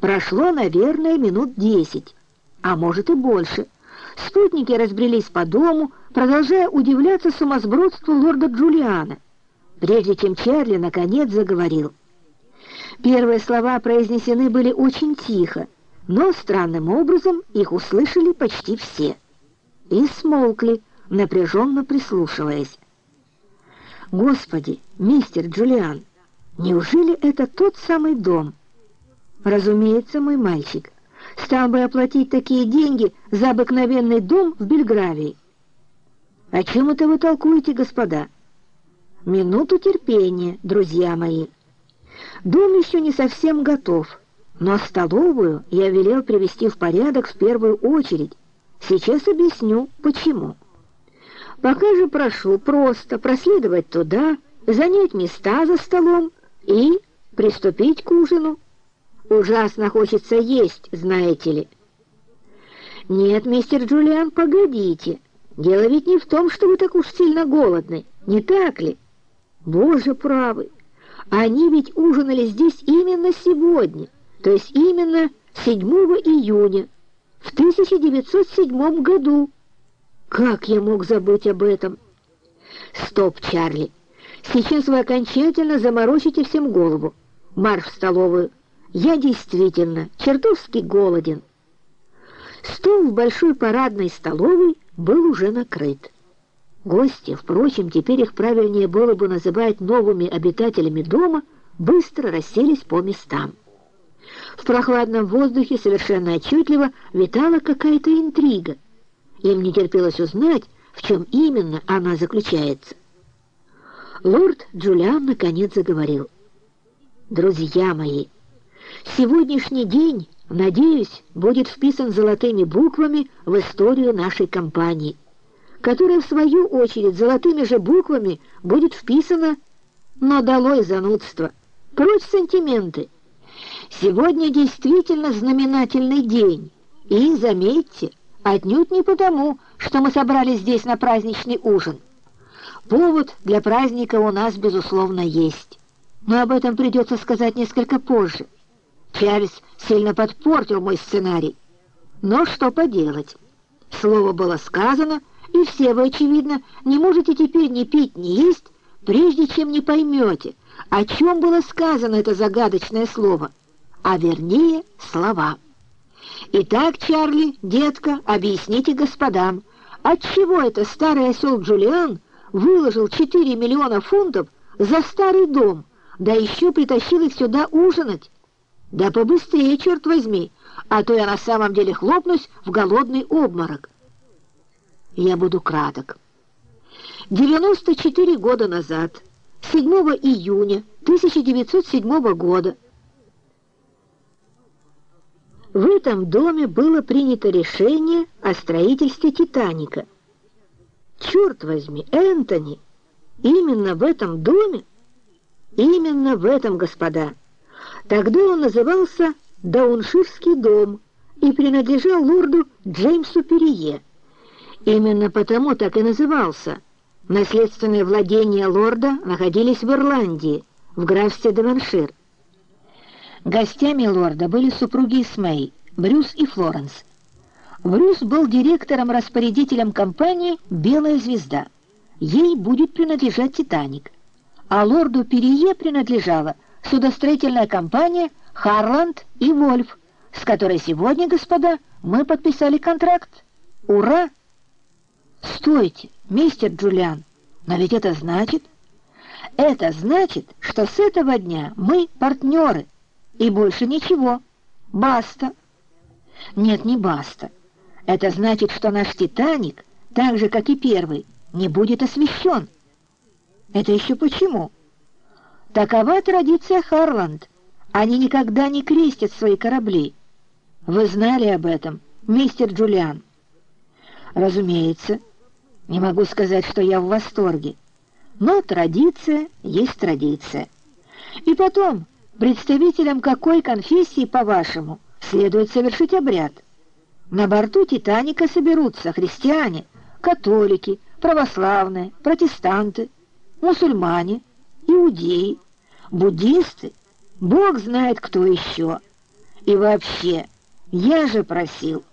Прошло, наверное, минут десять, а может и больше. Спутники разбрелись по дому, продолжая удивляться сумасбродству лорда Джулиана, прежде чем Чарли наконец заговорил. Первые слова произнесены были очень тихо, но странным образом их услышали почти все. И смолкли, напряженно прислушиваясь. «Господи, мистер Джулиан, неужели это тот самый дом?» «Разумеется, мой мальчик, стал бы оплатить такие деньги за обыкновенный дом в Бельгравии». «О чем это вы толкуете, господа?» «Минуту терпения, друзья мои. Дом еще не совсем готов, но столовую я велел привести в порядок в первую очередь. Сейчас объясню, почему». Пока же прошу просто проследовать туда, занять места за столом и приступить к ужину. Ужасно хочется есть, знаете ли. Нет, мистер Джулиан, погодите. Дело ведь не в том, что вы так уж сильно голодны, не так ли? Боже правый, они ведь ужинали здесь именно сегодня, то есть именно 7 июня в 1907 году. Как я мог забыть об этом? Стоп, Чарли. Сейчас вы окончательно заморочите всем голову. Марш в столовую. Я действительно чертовски голоден. Стол в большой парадной столовой был уже накрыт. Гости, впрочем, теперь их правильнее было бы называть новыми обитателями дома, быстро расселись по местам. В прохладном воздухе совершенно отчетливо витала какая-то интрига — им не терпелось узнать, в чем именно она заключается. Лорд Джулиан наконец заговорил. «Друзья мои, сегодняшний день, надеюсь, будет вписан золотыми буквами в историю нашей компании, которая, в свою очередь, золотыми же буквами будет вписана «Но долой занудство! Прочь сантименты! Сегодня действительно знаменательный день, и, заметьте, Отнюдь не потому, что мы собрались здесь на праздничный ужин. Повод для праздника у нас, безусловно, есть. Но об этом придется сказать несколько позже. Чарльз сильно подпортил мой сценарий. Но что поделать? Слово было сказано, и все вы, очевидно, не можете теперь ни пить, ни есть, прежде чем не поймете, о чем было сказано это загадочное слово, а вернее слова. Итак, Чарли, детка, объясните господам, отчего это старый осел Джулиан выложил 4 миллиона фунтов за старый дом, да еще притащил их сюда ужинать? Да побыстрее, черт возьми, а то я на самом деле хлопнусь в голодный обморок. Я буду краток. 94 года назад, 7 июня 1907 года, в этом доме было принято решение о строительстве «Титаника». Черт возьми, Энтони, именно в этом доме? Именно в этом, господа. Тогда он назывался Даунширский дом и принадлежал лорду Джеймсу Перье. Именно потому так и назывался. Наследственные владения лорда находились в Ирландии, в графстве Деваншир. Гостями лорда были супруги Исмей, Брюс и Флоренс. Брюс был директором-распорядителем компании «Белая звезда». Ей будет принадлежать «Титаник». А лорду Перие принадлежала судостроительная компания «Харланд и Вольф», с которой сегодня, господа, мы подписали контракт. Ура! Стойте, мистер Джулиан, но ведь это значит... Это значит, что с этого дня мы партнеры — и больше ничего. Баста. Нет, не баста. Это значит, что наш «Титаник», так же, как и первый, не будет освещен. Это еще почему? Такова традиция Харланд. Они никогда не крестят свои корабли. Вы знали об этом, мистер Джулиан? Разумеется. Не могу сказать, что я в восторге. Но традиция есть традиция. И потом... Представителям какой конфессии, по-вашему, следует совершить обряд? На борту «Титаника» соберутся христиане, католики, православные, протестанты, мусульмане, иудеи, буддисты, Бог знает кто еще. И вообще, я же просил